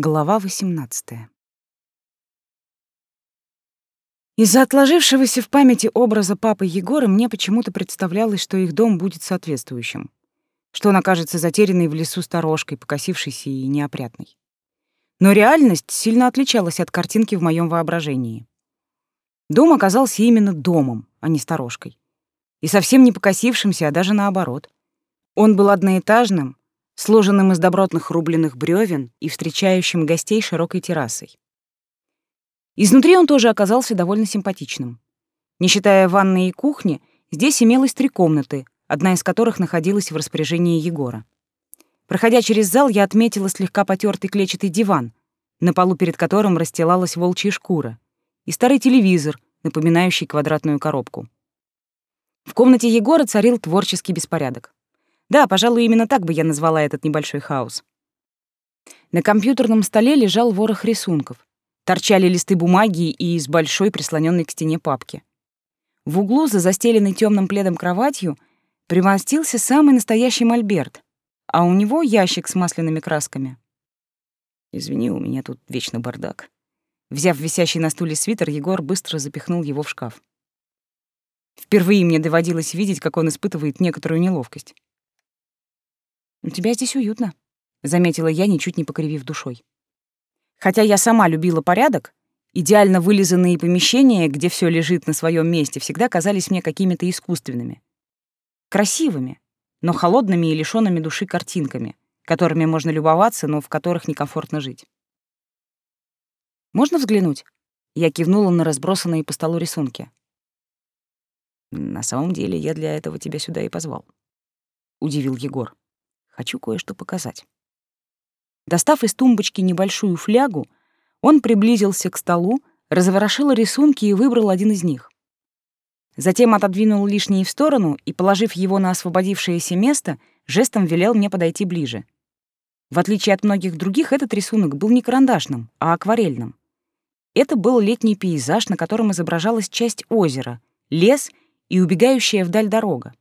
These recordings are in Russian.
Глава 18. Из-за отложившегося в памяти образа папы Егора мне почему-то представлялось, что их дом будет соответствующим, что он окажется затерянной в лесу сторожкой, покосившейся и неопрятной. Но реальность сильно отличалась от картинки в моем воображении. Дом оказался именно домом, а не сторожкой. И совсем не покосившимся, а даже наоборот. Он был одноэтажным, сложенным из добротных рубленых бревен и встречающим гостей широкой террасой. Изнутри он тоже оказался довольно симпатичным. Не считая ванной и кухни, здесь имелось три комнаты, одна из которых находилась в распоряжении Егора. Проходя через зал, я отметила слегка потертый клетчатый диван, на полу перед которым расстилалась волчья шкура, и старый телевизор, напоминающий квадратную коробку. В комнате Егора царил творческий беспорядок. Да, пожалуй, именно так бы я назвала этот небольшой хаос. На компьютерном столе лежал ворох рисунков. Торчали листы бумаги и из большой прислоненной к стене папки. В углу за застеленной темным пледом кроватью примостился самый настоящий мольберт, а у него ящик с масляными красками. Извини, у меня тут вечно бардак. Взяв висящий на стуле свитер, Егор быстро запихнул его в шкаф. Впервые мне доводилось видеть, как он испытывает некоторую неловкость. «У тебя здесь уютно», — заметила я, ничуть не покривив душой. Хотя я сама любила порядок, идеально вылизанные помещения, где все лежит на своем месте, всегда казались мне какими-то искусственными. Красивыми, но холодными и лишёнными души картинками, которыми можно любоваться, но в которых некомфортно жить. «Можно взглянуть?» Я кивнула на разбросанные по столу рисунки. «На самом деле я для этого тебя сюда и позвал», — удивил Егор. Хочу кое-что показать. Достав из тумбочки небольшую флягу, он приблизился к столу, разворошил рисунки и выбрал один из них. Затем отодвинул лишние в сторону и, положив его на освободившееся место, жестом велел мне подойти ближе. В отличие от многих других, этот рисунок был не карандашным, а акварельным. Это был летний пейзаж, на котором изображалась часть озера, лес и убегающая вдаль дорога.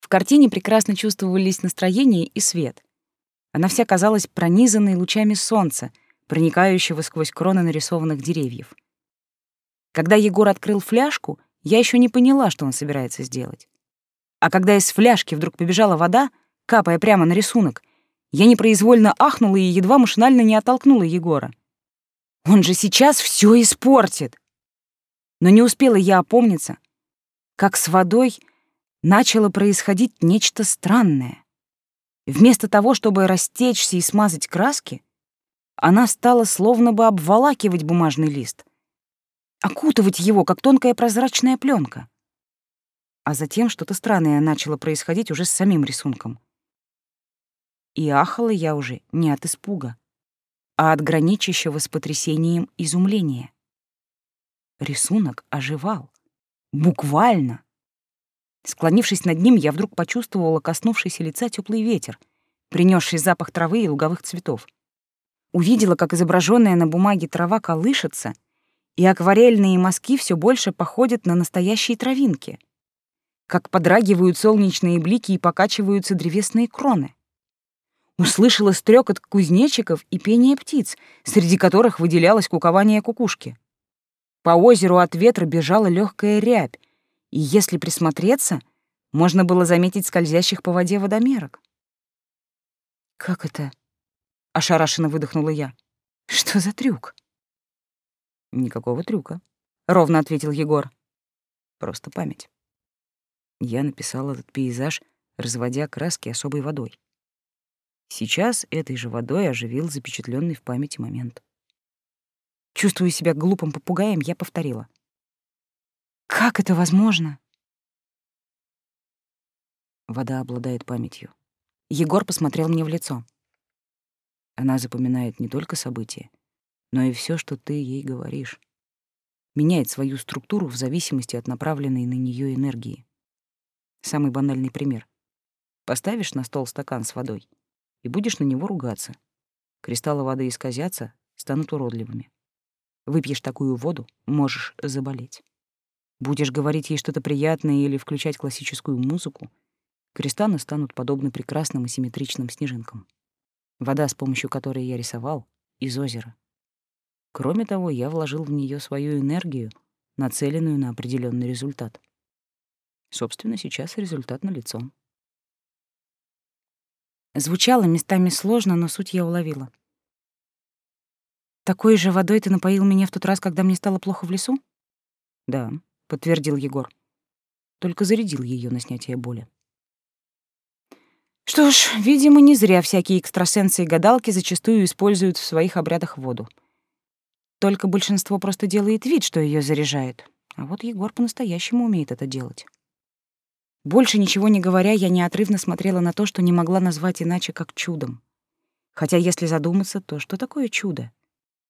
В картине прекрасно чувствовались настроение и свет. Она вся казалась пронизанной лучами солнца, проникающего сквозь кроны нарисованных деревьев. Когда Егор открыл фляжку, я еще не поняла, что он собирается сделать. А когда из фляжки вдруг побежала вода, капая прямо на рисунок, я непроизвольно ахнула и едва машинально не оттолкнула Егора. Он же сейчас все испортит. Но не успела я опомниться, как с водой начало происходить нечто странное. Вместо того, чтобы растечься и смазать краски, она стала словно бы обволакивать бумажный лист, окутывать его, как тонкая прозрачная пленка. А затем что-то странное начало происходить уже с самим рисунком. И ахала я уже не от испуга, а от граничащего с потрясением изумления. Рисунок оживал. Буквально. Склонившись над ним, я вдруг почувствовала коснувшийся лица теплый ветер, принесший запах травы и луговых цветов. Увидела, как изображенная на бумаге трава колышется, и акварельные мазки все больше походят на настоящие травинки, как подрагивают солнечные блики и покачиваются древесные кроны. Услышала стрекот кузнечиков и пение птиц, среди которых выделялось кукование кукушки. По озеру от ветра бежала легкая рябь, и если присмотреться, можно было заметить скользящих по воде водомерок. «Как это?» — ошарашенно выдохнула я. «Что за трюк?» «Никакого трюка», — ровно ответил Егор. «Просто память. Я написал этот пейзаж, разводя краски особой водой. Сейчас этой же водой оживил запечатленный в памяти момент. Чувствуя себя глупым попугаем, я повторила — как это возможно? Вода обладает памятью. Егор посмотрел мне в лицо. Она запоминает не только события, но и все, что ты ей говоришь. Меняет свою структуру в зависимости от направленной на нее энергии. Самый банальный пример. Поставишь на стол стакан с водой и будешь на него ругаться. Кристаллы воды исказятся, станут уродливыми. Выпьешь такую воду, можешь заболеть. Будешь говорить ей что-то приятное или включать классическую музыку, кристаллы станут подобны прекрасным и симметричным снежинкам. Вода, с помощью которой я рисовал, из озера. Кроме того, я вложил в нее свою энергию, нацеленную на определенный результат. Собственно, сейчас результат налицо. Звучало местами сложно, но суть я уловила. «Такой же водой ты напоил меня в тот раз, когда мне стало плохо в лесу?» «Да», — подтвердил Егор. Только зарядил ее на снятие боли. Что ж, видимо, не зря всякие экстрасенсы и гадалки зачастую используют в своих обрядах воду. Только большинство просто делает вид, что ее заряжает. А вот Егор по-настоящему умеет это делать. Больше ничего не говоря, я неотрывно смотрела на то, что не могла назвать иначе, как чудом. Хотя, если задуматься, то что такое чудо?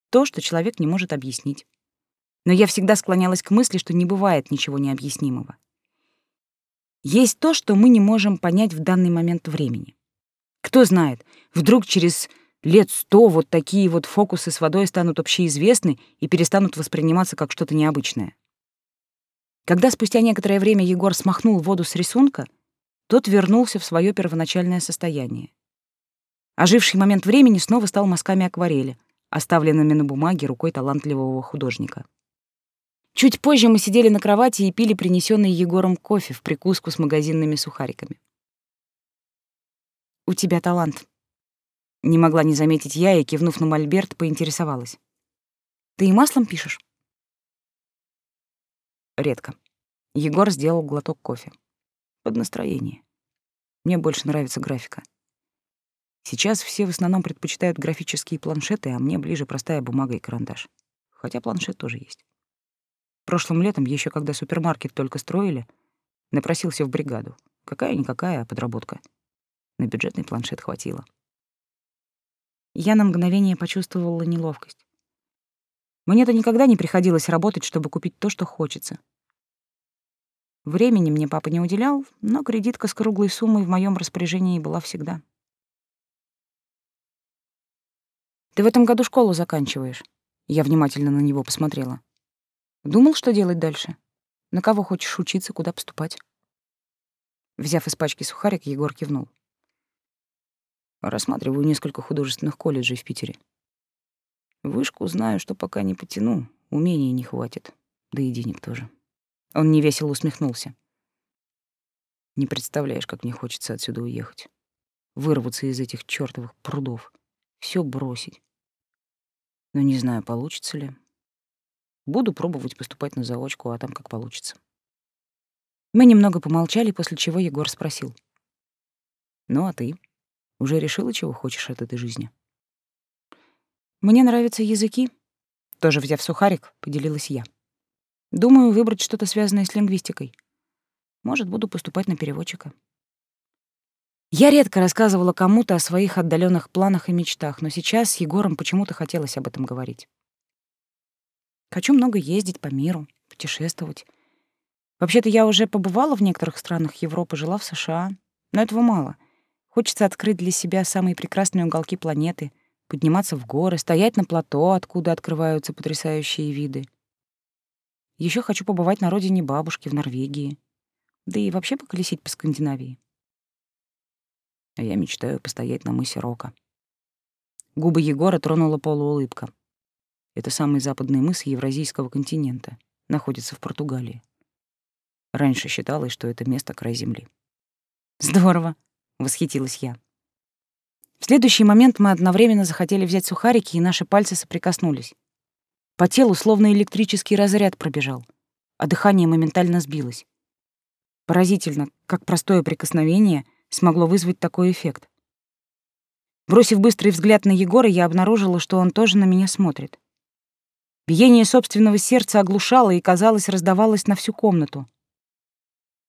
То, что человек не может объяснить. Но я всегда склонялась к мысли, что не бывает ничего необъяснимого. Есть то, что мы не можем понять в данный момент времени. Кто знает, вдруг через лет сто вот такие вот фокусы с водой станут общеизвестны и перестанут восприниматься как что-то необычное. Когда спустя некоторое время Егор смахнул воду с рисунка, тот вернулся в свое первоначальное состояние. Оживший момент времени снова стал мазками акварели, оставленными на бумаге рукой талантливого художника. Чуть позже мы сидели на кровати и пили принесенный Егором кофе в прикуску с магазинными сухариками. «У тебя талант», — не могла не заметить я и, кивнув на мольберт, поинтересовалась. «Ты и маслом пишешь?» Редко. Егор сделал глоток кофе. Под настроение. Мне больше нравится графика. Сейчас все в основном предпочитают графические планшеты, а мне ближе простая бумага и карандаш. Хотя планшет тоже есть. Прошлым летом, еще когда супермаркет только строили, напросился в бригаду. Какая-никакая, подработка. На бюджетный планшет хватило. Я на мгновение почувствовала неловкость. Мне-то никогда не приходилось работать, чтобы купить то, что хочется. Времени мне папа не уделял, но кредитка с круглой суммой в моем распоряжении была всегда. «Ты в этом году школу заканчиваешь?» Я внимательно на него посмотрела. «Думал, что делать дальше? На кого хочешь учиться, куда поступать?» Взяв из пачки сухарик, Егор кивнул. «Рассматриваю несколько художественных колледжей в Питере. Вышку знаю, что пока не потяну, умений не хватит, да и денег тоже». Он невесело усмехнулся. Не представляешь, как мне хочется отсюда уехать. Вырваться из этих чёртовых прудов. Всё бросить. Но не знаю, получится ли. Буду пробовать поступать на заочку, а там как получится. Мы немного помолчали, после чего Егор спросил. «Ну а ты? Уже решила, чего хочешь от этой жизни?» «Мне нравятся языки», — тоже взяв сухарик, поделилась я. Думаю, выбрать что-то связанное с лингвистикой. Может, буду поступать на переводчика. Я редко рассказывала кому-то о своих отдаленных планах и мечтах, но сейчас с Егором почему-то хотелось об этом говорить. Хочу много ездить по миру, путешествовать. Вообще-то я уже побывала в некоторых странах Европы, жила в США, но этого мало. Хочется открыть для себя самые прекрасные уголки планеты, подниматься в горы, стоять на плато, откуда открываются потрясающие виды. Еще хочу побывать на родине бабушки в Норвегии. Да и вообще поколесить по Скандинавии. А я мечтаю постоять на мысе Рока. Губы Егора тронула полуулыбка. Это самый западный мыс Евразийского континента. Находится в Португалии. Раньше считалось, что это место край земли. «Здорово!» — восхитилась я. В следующий момент мы одновременно захотели взять сухарики, и наши пальцы соприкоснулись. По телу словно электрический разряд пробежал, а дыхание моментально сбилось. Поразительно, как простое прикосновение смогло вызвать такой эффект. Бросив быстрый взгляд на Егора, я обнаружила, что он тоже на меня смотрит. Биение собственного сердца оглушало и, казалось, раздавалось на всю комнату.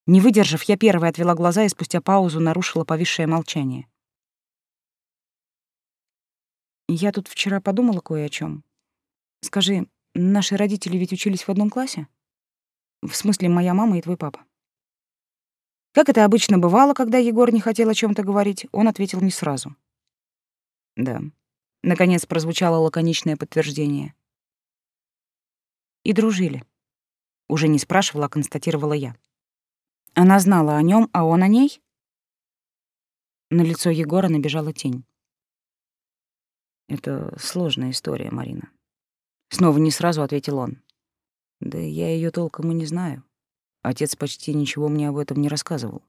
Не выдержав, я первой отвела глаза и спустя паузу нарушила повисшее молчание. Я тут вчера подумала кое о чем. Скажи, наши родители ведь учились в одном классе? В смысле, моя мама и твой папа. Как это обычно бывало, когда Егор не хотел о чем то говорить, он ответил не сразу. Да. Наконец прозвучало лаконичное подтверждение. И дружили. Уже не спрашивала, а констатировала я. Она знала о нем, а он о ней? На лицо Егора набежала тень. Это сложная история, Марина. Снова не сразу ответил он. Да я ее толком и не знаю. Отец почти ничего мне об этом не рассказывал.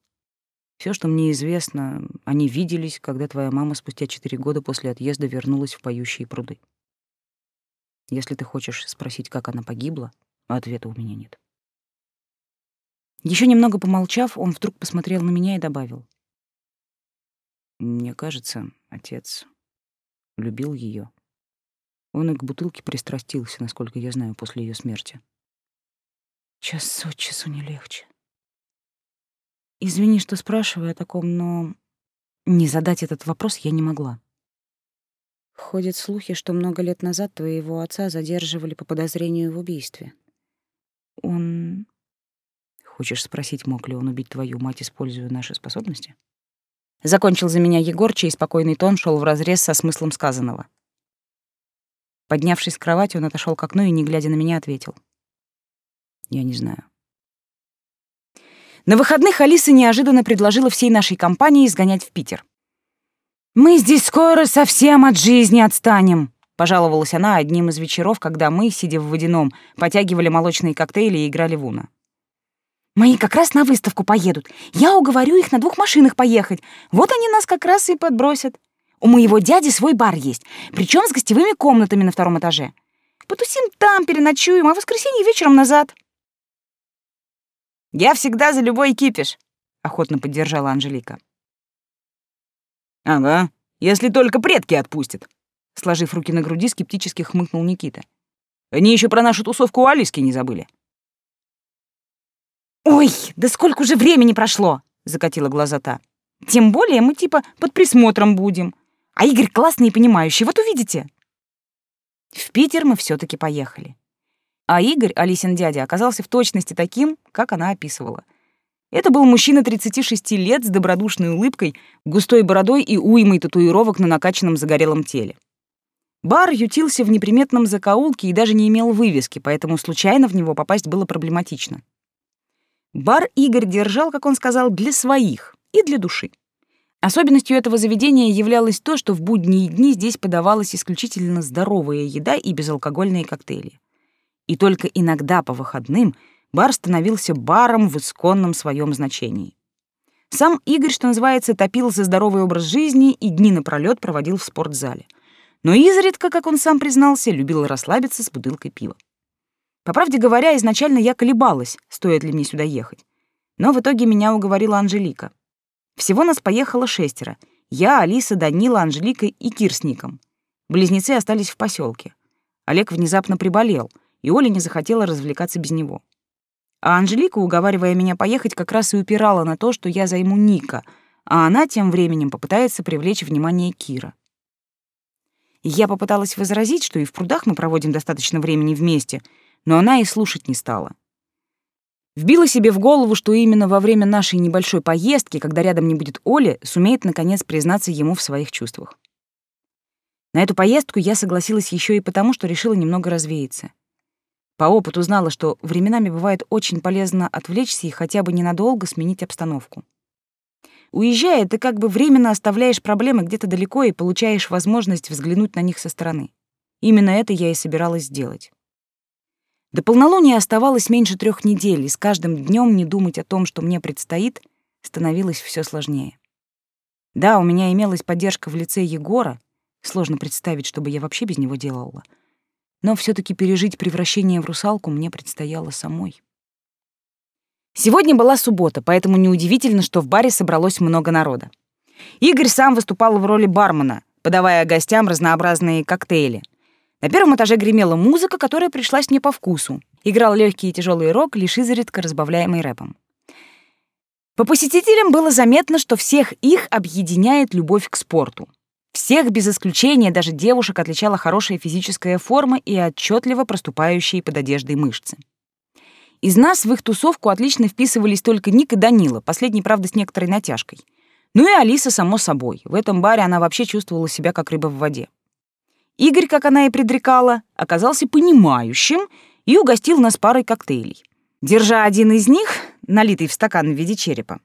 Все, что мне известно, они виделись, когда твоя мама спустя четыре года после отъезда вернулась в поющие пруды. Если ты хочешь спросить, как она погибла, ответа у меня нет. Еще немного помолчав, он вдруг посмотрел на меня и добавил. Мне кажется, отец любил ее. Он и к бутылке пристрастился, насколько я знаю, после ее смерти. Час от часу не легче. Извини, что спрашиваю о таком, но не задать этот вопрос я не могла. Ходят слухи, что много лет назад твоего отца задерживали по подозрению в убийстве. Он... Хочешь спросить, мог ли он убить твою мать, используя наши способности? Закончил за меня Егор, чей спокойный тон шел вразрез со смыслом сказанного. Поднявшись с кровати, он отошел к окну и, не глядя на меня, ответил. Я не знаю. На выходных Алиса неожиданно предложила всей нашей компании сгонять в Питер. «Мы здесь скоро совсем от жизни отстанем», — пожаловалась она одним из вечеров, когда мы, сидя в водяном, потягивали молочные коктейли и играли в уна. «Мои как раз на выставку поедут. Я уговорю их на двух машинах поехать. Вот они нас как раз и подбросят. У моего дяди свой бар есть, причем с гостевыми комнатами на втором этаже. Потусим там, переночуем, а в воскресенье вечером назад». «Я всегда за любой кипиш», — охотно поддержала Анжелика. «Ага, если только предки отпустят», — сложив руки на груди, скептически хмыкнул Никита. «Они еще про нашу тусовку у Алиски не забыли». «Ой, да сколько уже времени прошло!» — закатила глаза та. «Тем более мы типа под присмотром будем. А Игорь классный и понимающий, вот увидите». В Питер мы все таки поехали. А Игорь, Алисин дядя, оказался в точности таким, как она описывала. Это был мужчина 36 лет с добродушной улыбкой, густой бородой и уймой татуировок на накачанном загорелом теле. Бар ютился в неприметном закоулке и даже не имел вывески, поэтому случайно в него попасть было проблематично. Бар Игорь держал, как он сказал, для своих и для души. Особенностью этого заведения являлось то, что в будние дни здесь подавалась исключительно здоровая еда и безалкогольные коктейли и только иногда по выходным бар становился баром в исконном своем значении. Сам Игорь, что называется, топил за здоровый образ жизни и дни напролёт проводил в спортзале. Но изредка, как он сам признался, любил расслабиться с бутылкой пива. По правде говоря, изначально я колебалась, стоит ли мне сюда ехать. Но в итоге меня уговорила Анжелика. Всего нас поехало шестеро. Я, Алиса, Данила, Анжелика и Кир с Ником. Близнецы остались в поселке. Олег внезапно приболел — и Оля не захотела развлекаться без него. А Анжелика, уговаривая меня поехать, как раз и упирала на то, что я займу Ника, а она тем временем попытается привлечь внимание Кира. Я попыталась возразить, что и в прудах мы проводим достаточно времени вместе, но она и слушать не стала. Вбила себе в голову, что именно во время нашей небольшой поездки, когда рядом не будет Оли, сумеет наконец признаться ему в своих чувствах. На эту поездку я согласилась еще и потому, что решила немного развеяться. По опыту знала, что временами бывает очень полезно отвлечься и хотя бы ненадолго сменить обстановку. Уезжая, ты как бы временно оставляешь проблемы где-то далеко и получаешь возможность взглянуть на них со стороны. Именно это я и собиралась сделать. До полнолуния оставалось меньше трех недель, и с каждым днем не думать о том, что мне предстоит, становилось все сложнее. Да, у меня имелась поддержка в лице Егора, сложно представить, что бы я вообще без него делала — но все таки пережить превращение в русалку мне предстояло самой. Сегодня была суббота, поэтому неудивительно, что в баре собралось много народа. Игорь сам выступал в роли бармена, подавая гостям разнообразные коктейли. На первом этаже гремела музыка, которая пришлась мне по вкусу. Играл легкий и тяжелый рок, лишь изредка разбавляемый рэпом. По посетителям было заметно, что всех их объединяет любовь к спорту. Всех без исключения, даже девушек, отличала хорошая физическая форма и отчетливо проступающие под одеждой мышцы. Из нас в их тусовку отлично вписывались только Ник и Данила, последний, правда, с некоторой натяжкой. Ну и Алиса, само собой. В этом баре она вообще чувствовала себя как рыба в воде. Игорь, как она и предрекала, оказался понимающим и угостил нас парой коктейлей. Держа один из них, налитый в стакан в виде черепа,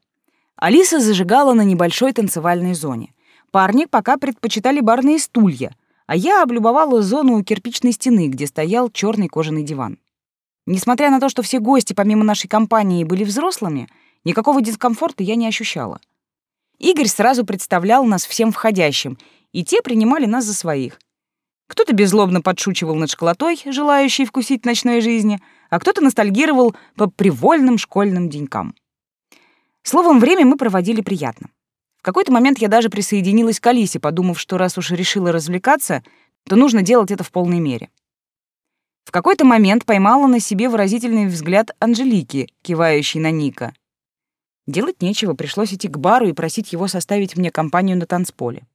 Алиса зажигала на небольшой танцевальной зоне. Парни пока предпочитали барные стулья, а я облюбовала зону у кирпичной стены, где стоял черный кожаный диван. Несмотря на то, что все гости помимо нашей компании были взрослыми, никакого дискомфорта я не ощущала. Игорь сразу представлял нас всем входящим, и те принимали нас за своих. Кто-то беззлобно подшучивал над школотой, желающей вкусить ночной жизни, а кто-то ностальгировал по привольным школьным денькам. Словом, время мы проводили приятно. Какой-то момент я даже присоединилась к Алисе, подумав, что раз уж решила развлекаться, то нужно делать это в полной мере. В какой-то момент поймала на себе выразительный взгляд Анжелики, кивающей на Ника. Делать нечего, пришлось идти к бару и просить его составить мне компанию на танцполе.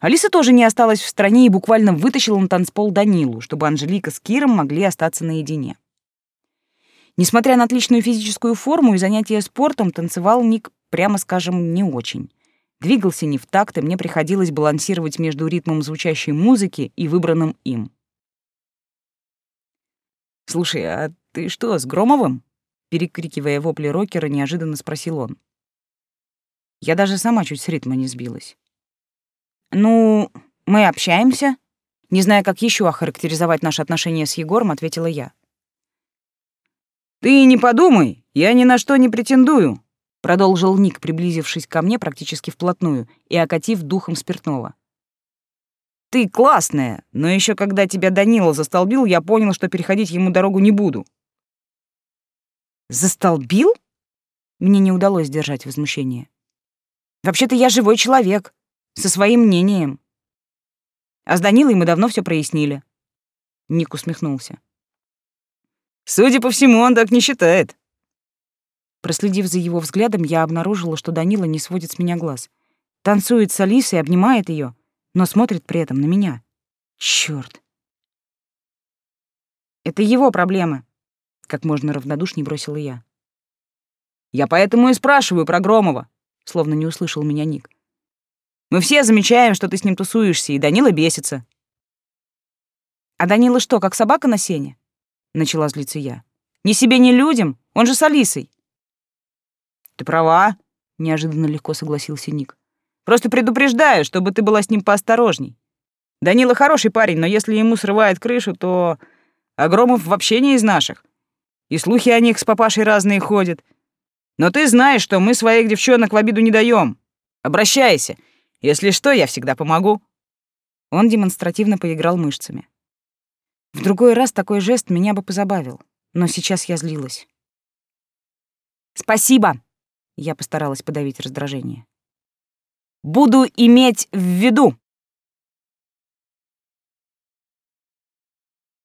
Алиса тоже не осталась в стране и буквально вытащила на танцпол Данилу, чтобы Анжелика с Киром могли остаться наедине. Несмотря на отличную физическую форму и занятия спортом, танцевал Ник, прямо скажем, не очень. Двигался не в такт, и мне приходилось балансировать между ритмом звучащей музыки и выбранным им. «Слушай, а ты что, с Громовым?» Перекрикивая вопли рокера, неожиданно спросил он. Я даже сама чуть с ритма не сбилась. «Ну, мы общаемся?» Не зная, как еще охарактеризовать наши отношения с Егором, ответила я. «Ты не подумай, я ни на что не претендую», продолжил Ник, приблизившись ко мне практически вплотную и окатив духом спиртного. «Ты классная, но еще когда тебя Данила застолбил, я понял, что переходить ему дорогу не буду». «Застолбил?» Мне не удалось сдержать возмущение. «Вообще-то я живой человек со своим мнением. А с Данилой мы давно все прояснили. Ник усмехнулся. Судя по всему, он так не считает. Проследив за его взглядом, я обнаружила, что Данила не сводит с меня глаз. Танцует с Алисой, обнимает ее, но смотрит при этом на меня. Черт! Это его проблемы, как можно равнодушнее бросила я. Я поэтому и спрашиваю про Громова, словно не услышал меня Ник. Мы все замечаем, что ты с ним тусуешься, и Данила бесится. А Данила что, как собака на сене? Начала злиться я. Ни себе, ни людям, он же с Алисой. Ты права, неожиданно легко согласился Ник. Просто предупреждаю, чтобы ты была с ним поосторожней. Данила хороший парень, но если ему срывает крышу, то Огромов вообще не из наших. И слухи о них с папашей разные ходят. Но ты знаешь, что мы своих девчонок в обиду не даем. Обращайся. Если что, я всегда помогу». Он демонстративно поиграл мышцами. В другой раз такой жест меня бы позабавил, но сейчас я злилась. «Спасибо!» — я постаралась подавить раздражение. «Буду иметь в виду!»